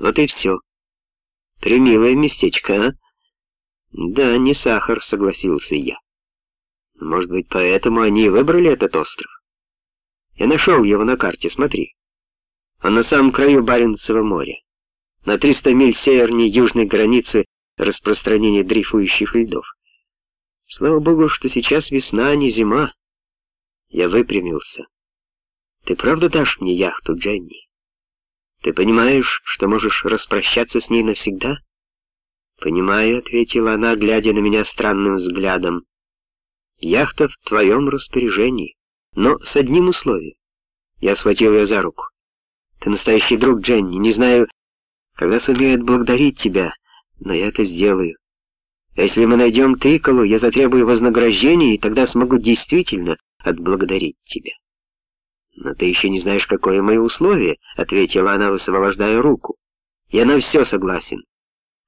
Вот и все. Примилое местечко, а? Да, не сахар, согласился я. Может быть, поэтому они и выбрали этот остров? Я нашел его на карте, смотри. Он на самом краю Баренцева моря, на 300 миль севернее южной границы распространения дрейфующих льдов. Слава богу, что сейчас весна, а не зима. Я выпрямился. Ты правда дашь мне яхту, Дженни? Ты понимаешь, что можешь распрощаться с ней навсегда? Понимаю, ответила она, глядя на меня странным взглядом. Яхта в твоем распоряжении, но с одним условием. Я схватил ее за руку. Ты настоящий друг, Дженни. Не знаю, когда сумею отблагодарить тебя, но я это сделаю. Если мы найдем Тыколу, я затребую вознаграждение, и тогда смогу действительно отблагодарить тебя. «Но ты еще не знаешь, какое мои условие», — ответила она, высвобождая руку. «Я на все согласен.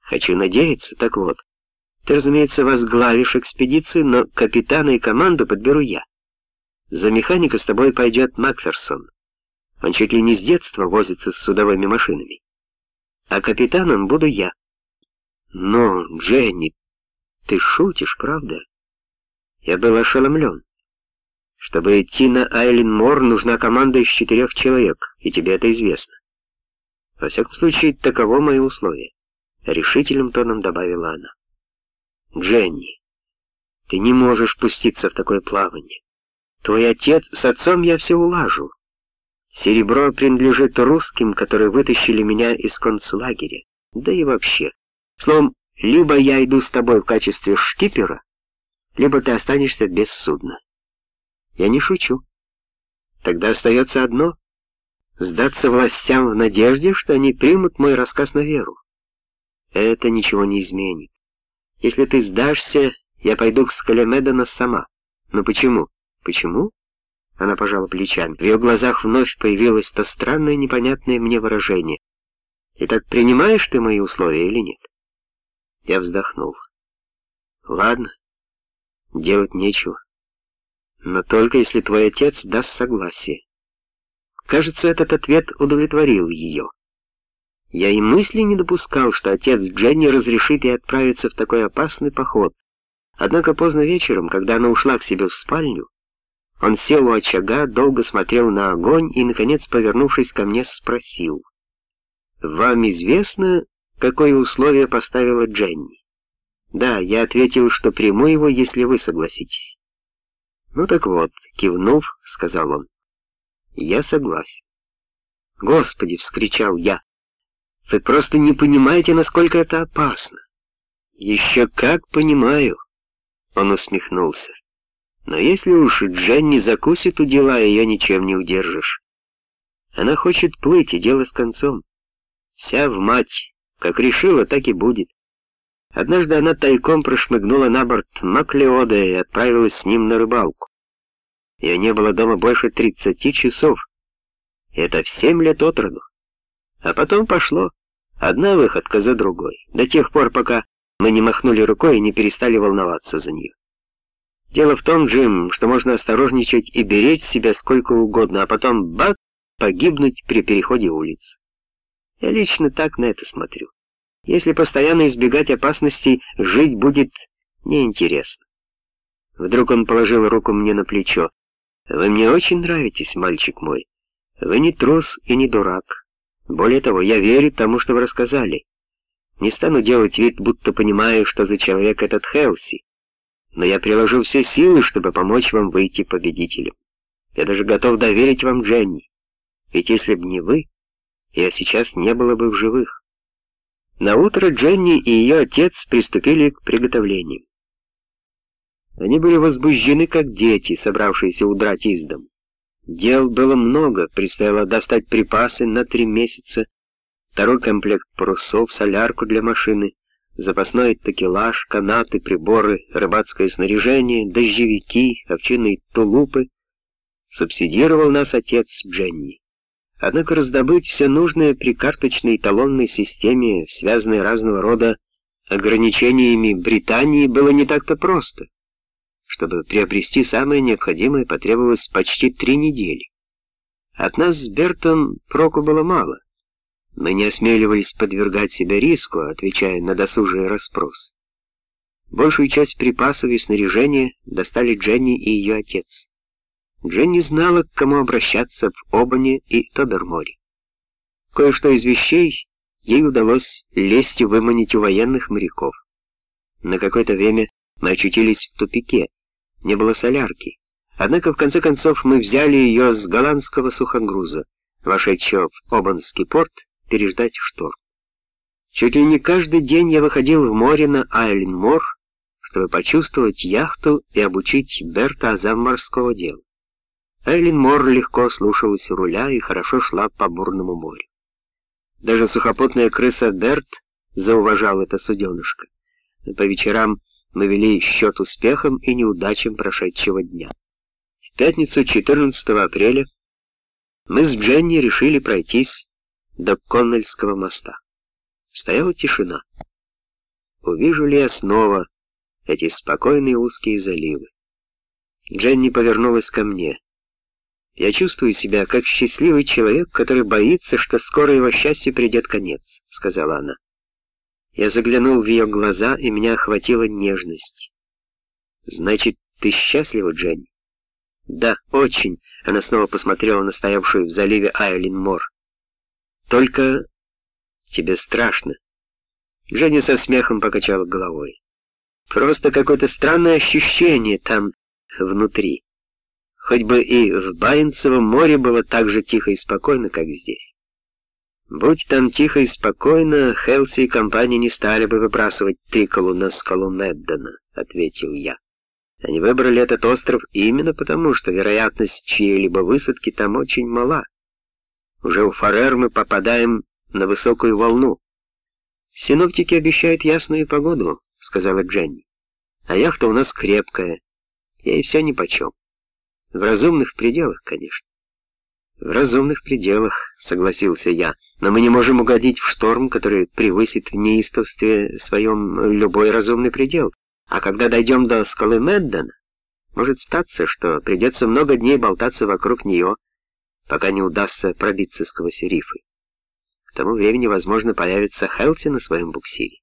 Хочу надеяться, так вот. Ты, разумеется, возглавишь экспедицию, но капитана и команду подберу я. За механика с тобой пойдет Макферсон. Он чуть ли не с детства возится с судовыми машинами. А капитаном буду я. Но, Дженни, ты шутишь, правда? Я был ошеломлен. Чтобы идти на Айлен Мор, нужна команда из четырех человек, и тебе это известно. Во всяком случае, таково мои условия. Решительным тоном добавила она. Дженни, ты не можешь пуститься в такое плавание. Твой отец, с отцом я все улажу. Серебро принадлежит русским, которые вытащили меня из концлагеря. Да и вообще. Словом, либо я иду с тобой в качестве шкипера, либо ты останешься без судна. Я не шучу. Тогда остается одно — сдаться властям в надежде, что они примут мой рассказ на веру. Это ничего не изменит. Если ты сдашься, я пойду к Скалемедона сама. Но почему? Почему? Она пожала плечами. В ее глазах вновь появилось то странное непонятное мне выражение. Итак, принимаешь ты мои условия или нет? Я вздохнул. Ладно, делать нечего. Но только если твой отец даст согласие. Кажется, этот ответ удовлетворил ее. Я и мысли не допускал, что отец Дженни разрешит ей отправиться в такой опасный поход. Однако поздно вечером, когда она ушла к себе в спальню, он сел у очага, долго смотрел на огонь и, наконец, повернувшись ко мне, спросил. «Вам известно, какое условие поставила Дженни. Да, я ответил, что приму его, если вы согласитесь. Ну так вот, кивнув, сказал он. Я согласен. Господи, вскричал я. Вы просто не понимаете, насколько это опасно. Еще как понимаю. Он усмехнулся. Но если уж Дженни закусит у дела, ее ничем не удержишь. Она хочет плыть, и дело с концом. Вся в мать. Как решила, так и будет. Однажды она тайком прошмыгнула на борт Маклеода и отправилась с ним на рыбалку. Ее не было дома больше тридцати часов. И это в семь лет от роду. А потом пошло. Одна выходка за другой. До тех пор, пока мы не махнули рукой и не перестали волноваться за нее. Дело в том, Джим, что можно осторожничать и беречь себя сколько угодно, а потом бак, погибнуть при переходе улиц. Я лично так на это смотрю. Если постоянно избегать опасностей, жить будет неинтересно. Вдруг он положил руку мне на плечо. «Вы мне очень нравитесь, мальчик мой. Вы не трус и не дурак. Более того, я верю тому, что вы рассказали. Не стану делать вид, будто понимаю, что за человек этот Хелси. Но я приложу все силы, чтобы помочь вам выйти победителем. Я даже готов доверить вам Дженни. Ведь если б не вы, я сейчас не было бы в живых. На утро Дженни и ее отец приступили к приготовлениям. Они были возбуждены, как дети, собравшиеся удрать из дому. Дел было много, предстояло достать припасы на три месяца, второй комплект парусов, солярку для машины, запасной такелаж, канаты, приборы, рыбацкое снаряжение, дождевики, овчинные тулупы. Субсидировал нас отец Дженни. Однако раздобыть все нужное при карточной талонной системе, связанной разного рода ограничениями Британии, было не так-то просто. Чтобы приобрести самое необходимое, потребовалось почти три недели. От нас с Бертом проку было мало. Мы не осмеливались подвергать себя риску, отвечая на досужие расспросы. Большую часть припасов и снаряжения достали Дженни и ее отец. Дженни знала, к кому обращаться в Обане и Тоберморе. Кое-что из вещей ей удалось лестью выманить у военных моряков. На какое-то время мы очутились в тупике, не было солярки. Однако, в конце концов, мы взяли ее с голландского сухогруза, вошедшего в Обанский порт, переждать шторм. Чуть ли не каждый день я выходил в море на Айлен-Мор, чтобы почувствовать яхту и обучить Берта азам морского дела. Айлен Мор легко слушалась руля и хорошо шла по бурному морю. Даже сухопутная крыса Берт зауважал это суденышко. По вечерам мы вели счет успехам и неудачам прошедшего дня. В пятницу 14 апреля мы с Дженни решили пройтись до Коннельского моста. Стояла тишина. Увижу ли я снова эти спокойные узкие заливы. Дженни повернулась ко мне. «Я чувствую себя как счастливый человек, который боится, что скоро его счастью придет конец», — сказала она. Я заглянул в ее глаза, и меня охватила нежность. «Значит, ты счастлива, Дженни?» «Да, очень», — она снова посмотрела на стоявшую в заливе Айлин Мор. «Только тебе страшно». Дженни со смехом покачала головой. Просто какое-то странное ощущение там внутри. Хоть бы и в Баренцевом море было так же тихо и спокойно, как здесь. Будь там тихо и спокойно, Хелси и компания не стали бы выбрасывать Триколу на скалу Меддена, ответил я. Они выбрали этот остров именно потому, что вероятность чьей-либо высадки там очень мала. Уже у Фарер мы попадаем на высокую волну. Синоптики обещают ясную погоду, — сказала Дженни. «А яхта у нас крепкая, ей все нипочем. В разумных пределах, конечно». «В разумных пределах», — согласился я, «но мы не можем угодить в шторм, который превысит в неистовстве своем любой разумный предел. А когда дойдем до скалы Меддена, может статься, что придется много дней болтаться вокруг нее, пока не удастся пробиться сквозь рифы. К тому времени, возможно, появится Хелти на своем буксире.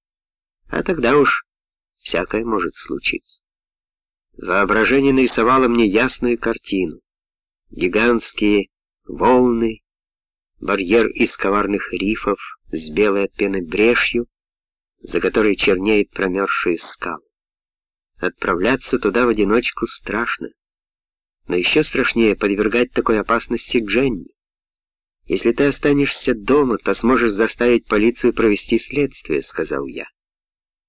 А тогда уж всякое может случиться. Воображение нарисовало мне ясную картину. Гигантские волны, барьер из коварных рифов с белой от пены брешью, за которой чернеет промерзшие скалы. Отправляться туда в одиночку страшно, но еще страшнее подвергать такой опасности Дженни. Если ты останешься дома, то сможешь заставить полицию провести следствие, сказал я.